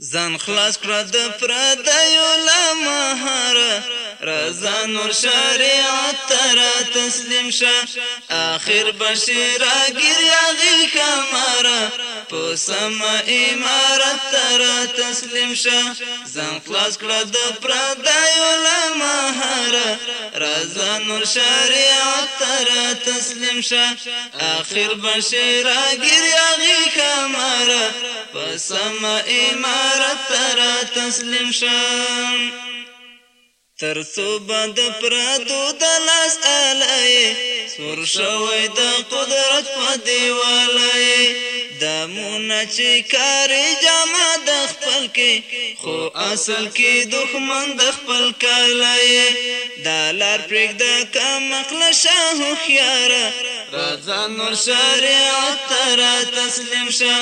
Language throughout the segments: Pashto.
ځان خلاص کړه د پردیو له مهره رضا نور شریعت تر تسلیم شه آخر بشیر اگر یاغی کمره په سم امارت تر تسلیم شه ځان خلاص کړه د پردیو له مهره رضا نور شریعت تر تسلیم شه آخر بشیر اگر یاغی قسم امارت را تسلیم شم تر صبح د پردو د لاس الای سور شوی د قدرت په دیوالای د مون چې کار جما د خپل کې خو اصل کې دښمن د خپل کالای د لار پرګ د کم خپل شاه خيار رضا نور شریعت را تسلیم شا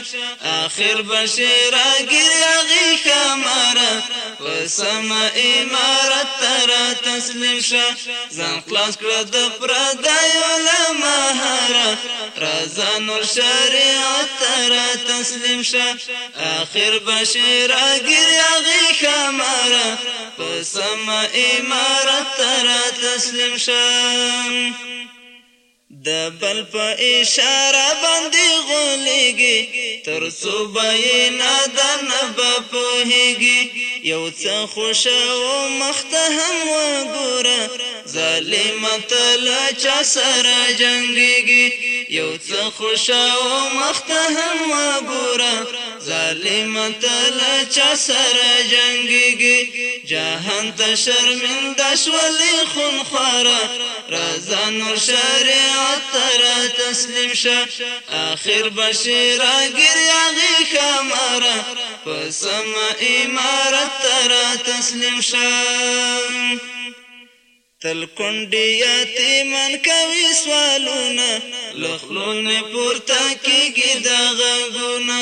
آخر بشیرا گریا غی کامارا پسما امارت را تسلیم شا زن خلاص کرد پردایو لمهارا رضا نور شریعت را تسلیم شا آخر بشیرا گریا غی کامارا پسما امارت را تسلیم شا د بل په اشاره باندې غولېږي تر صبح یې نادان به پوهېږي یو څه خوشه او مخته هم وګوره ظالمه تل چا سره جنګېږي یو څه خوشاو مخته هم وګوره ظالم تل چا سره جنگيږي جهان ته شرمنده شولې خون خاره رضا نو شریعت تر تسلیم شه اخر بشیر اگر یغی خمره پس ما امارت تر تسلیم شه تل کونډي یتیمان کوي سوالونه لخلونه پورته کیږي دا غږونه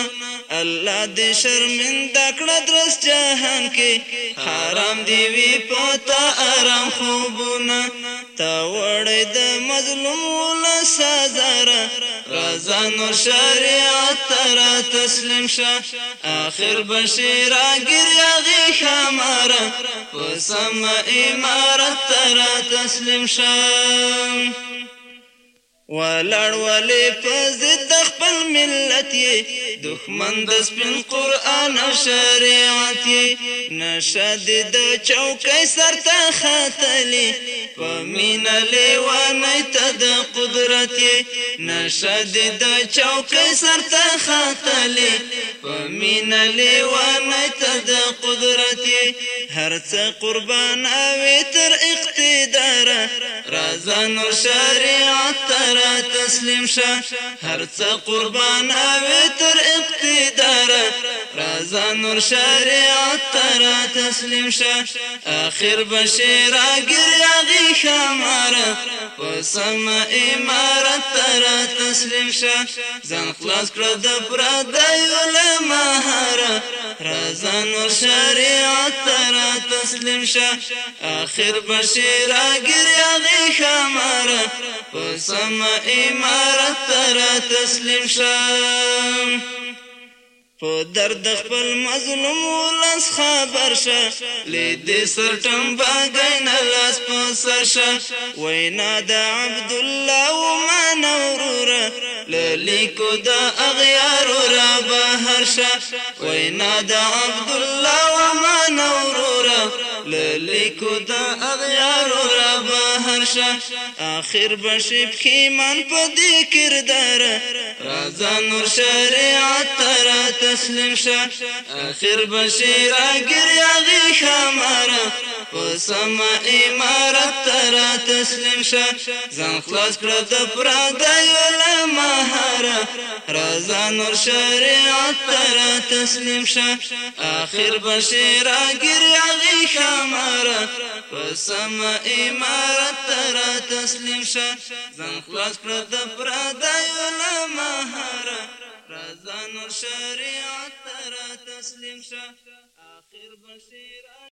الله دې شرمنده کړه درس جهان کې حرام دی وی پتا آرام خوبونه تا وړې د مظلوم ول سزا رزانو و شریعت را تسلیم شا آخر بشیرا گریاغی خمارا وسم امارت را تسلیم شا ولړ ولې په ضد ملت یې دښمن د سپین قران او شریعت نشد د چوکۍ سرته خاتلی پمین لیوانې ته د قدرت نشد د چوکۍ سرته خاتلی پمین لیوانې ته د قدرت کې هر څه قربان او تر اقتدار رازا او شریعت تر تسلیم شه هر څه قربان او تر اقتدار رازا او شریعت تر تسلیم شه اخر بشیر اگر یغی شمار وسما امارت تر تسلیم شه ځان خلاص کړ د پردایو له مهاره رازان او شریعت تر تسلیم شا آخر بشیر آگریانی خامارا پسم امارت تر تسلیم شا په درد خپل مظلوم ولس خبر شه لید سرټم باګین لاس پوسر شه وینا د عبد الله و ما نورور للیکو د اغیار بهرشا وينا وینا عبد الله وما نورورا نورور دا اغيار را اخر بشپ کی من په دې کردار نور شريعة ترى تسلم شا اخر بشیر اگر غي خمره وسم إمارة ترى تسلم شا زان خلاص کړ د پردای مهارا رازا نور شريعة شریعت تر تسلیم شه آخر بشیر اگر علی خمارا پسم امارت تر تسلیم شه زن خلاص پرد پردایو لمحارا رازان شریعت تر تسلیم شه آخر بشیر